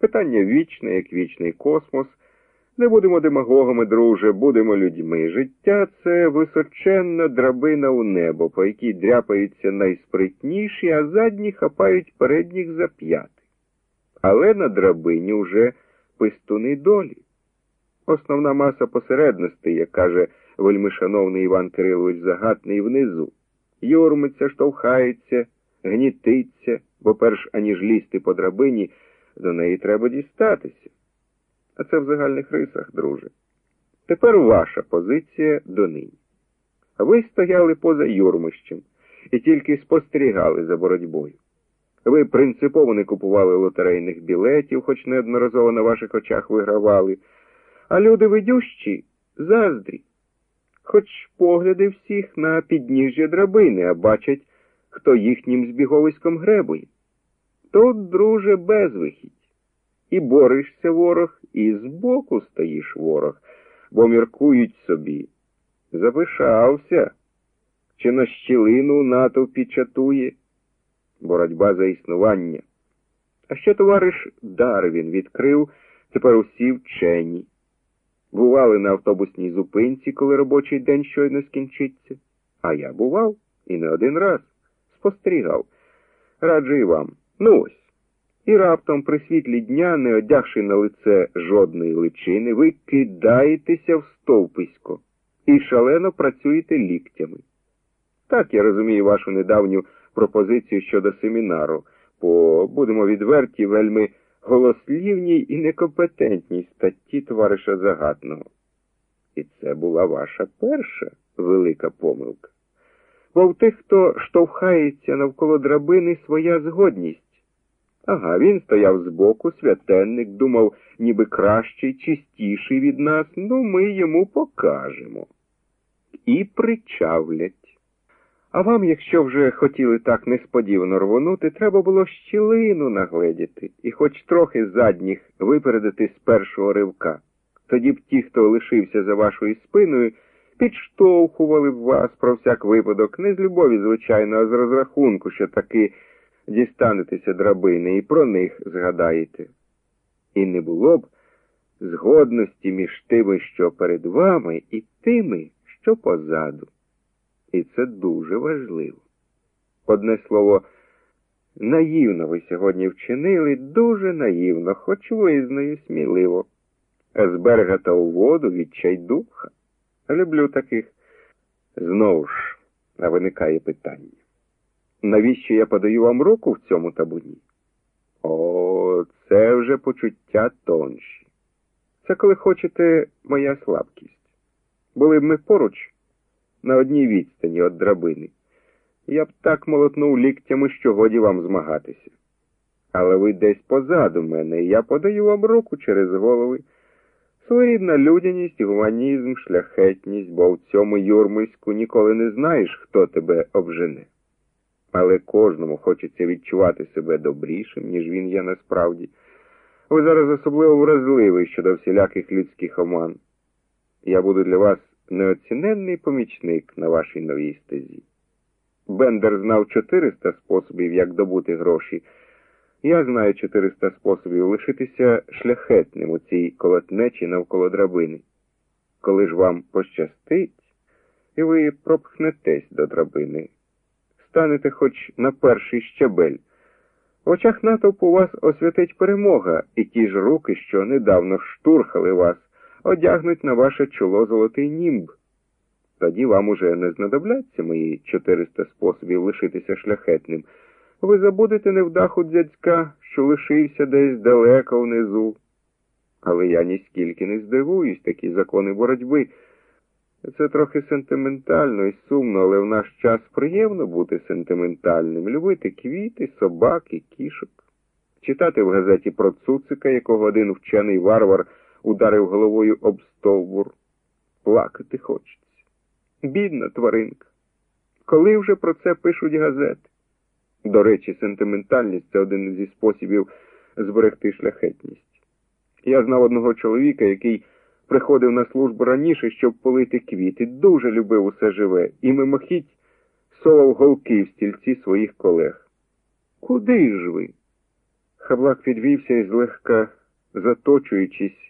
Питання вічне, як вічний космос. Не будемо демагогами, друже, будемо людьми. Життя це височенна драбина у небо, по якій дряпаються найспритніші, а задні хапають передніх за п'яти. Але на драбині вже пистуни долі. Основна маса посередностей, як каже вельмишановний Іван Кирилович Загатний, внизу. Юрмиться, штовхається, гнітиться, бо перш аніж лізти по драбині, до неї треба дістатися. А це в загальних рисах, друже. Тепер ваша позиція до нині. Ви стояли поза юрмищем і тільки спостерігали за боротьбою. Ви принципово не купували лотерейних білетів, хоч неодноразово на ваших очах вигравали, а люди видющі заздрі. Хоч погляди всіх на підніжжя драбини, а бачать, хто їхнім збіговиськом гребує. Тут, друже, безвихідь. І боришся ворог, і збоку стоїш ворог, бо міркують собі. Запишався, чи на щілину натовпі чатує боротьба за існування. А що товариш Дарвін відкрив, тепер усі вчені. Бували на автобусній зупинці, коли робочий день щойно скінчиться. А я бував і не один раз спостерігав. Раджу і вам. Ну ось. І раптом при світлі дня, не одягши на лице жодної личини, ви кидаєтеся в стовписько і шалено працюєте ліктями. Так я розумію вашу недавню пропозицію щодо семінару, по, будемо відверті, вельми голослівній і некомпетентній статті товариша Загатного. І це була ваша перша велика помилка. Бо в тих, хто штовхається навколо драбини, своя згодність. Ага, він стояв збоку, святенник, думав, ніби кращий, чистіший від нас, ну ми йому покажемо. І причавлять. А вам, якщо вже хотіли так несподівано рвонути, треба було щілину нагледіти і хоч трохи задніх випередити з першого ривка. Тоді б ті, хто лишився за вашою спиною, підштовхували б вас про всяк випадок, не з любові, звичайно, а з розрахунку, що таки дістанетеся драбини і про них згадаєте. І не було б згодності між тими, що перед вами, і тими, що позаду. І це дуже важливо. Одне слово, наївно ви сьогодні вчинили, дуже наївно, хоч визнаю сміливо. З берега та у воду відчайдуха. Люблю таких. Знову ж виникає питання. Навіщо я подаю вам руку в цьому табуні? О, це вже почуття тонші. Це коли хочете моя слабкість. Були б ми поруч на одній відстані від драбини. Я б так молотнув ліктями, що годі вам змагатися. Але ви десь позаду мене, і я подаю вам руку через голови. Своєрідна людяність, гуманізм, шляхетність, бо в цьому юрмиську ніколи не знаєш, хто тебе обжене. Але кожному хочеться відчувати себе добрішим, ніж він є насправді. Ви зараз особливо вразливий щодо всіляких людських оман. Я буду для вас неоціненний помічник на вашій новій стезі. Бендер знав 400 способів, як добути гроші. Я знаю 400 способів лишитися шляхетним у цій колотнечі навколо драбини. Коли ж вам пощастить, і ви пропхнетесь до драбини, станете хоч на перший щабель. В очах натовпу вас освятить перемога, і ті ж руки, що недавно штурхали вас, одягнуть на ваше чоло золотий німб. Тоді вам уже не знадобляться мої 400 способів лишитися шляхетним. Ви забудете невдаху дядька, що лишився десь далеко внизу. Але я ніскільки не здивуюсь такі закони боротьби. Це трохи сентиментально і сумно, але в наш час приємно бути сентиментальним, любити квіти, собак і кішок, читати в газеті про цуцика, якого один вчений варвар ударив головою об стовбур. Плакати хочеться. Бідна тваринка. Коли вже про це пишуть газети? До речі, сентиментальність це один зі способів зберегти шляхетність. Я знав одного чоловіка, який приходив на службу раніше, щоб полити квіти, дуже любив усе живе і мимохідь совав голки в стільці своїх колег. Куди ж ви? Хаблак підвівся і злегка заточуючись,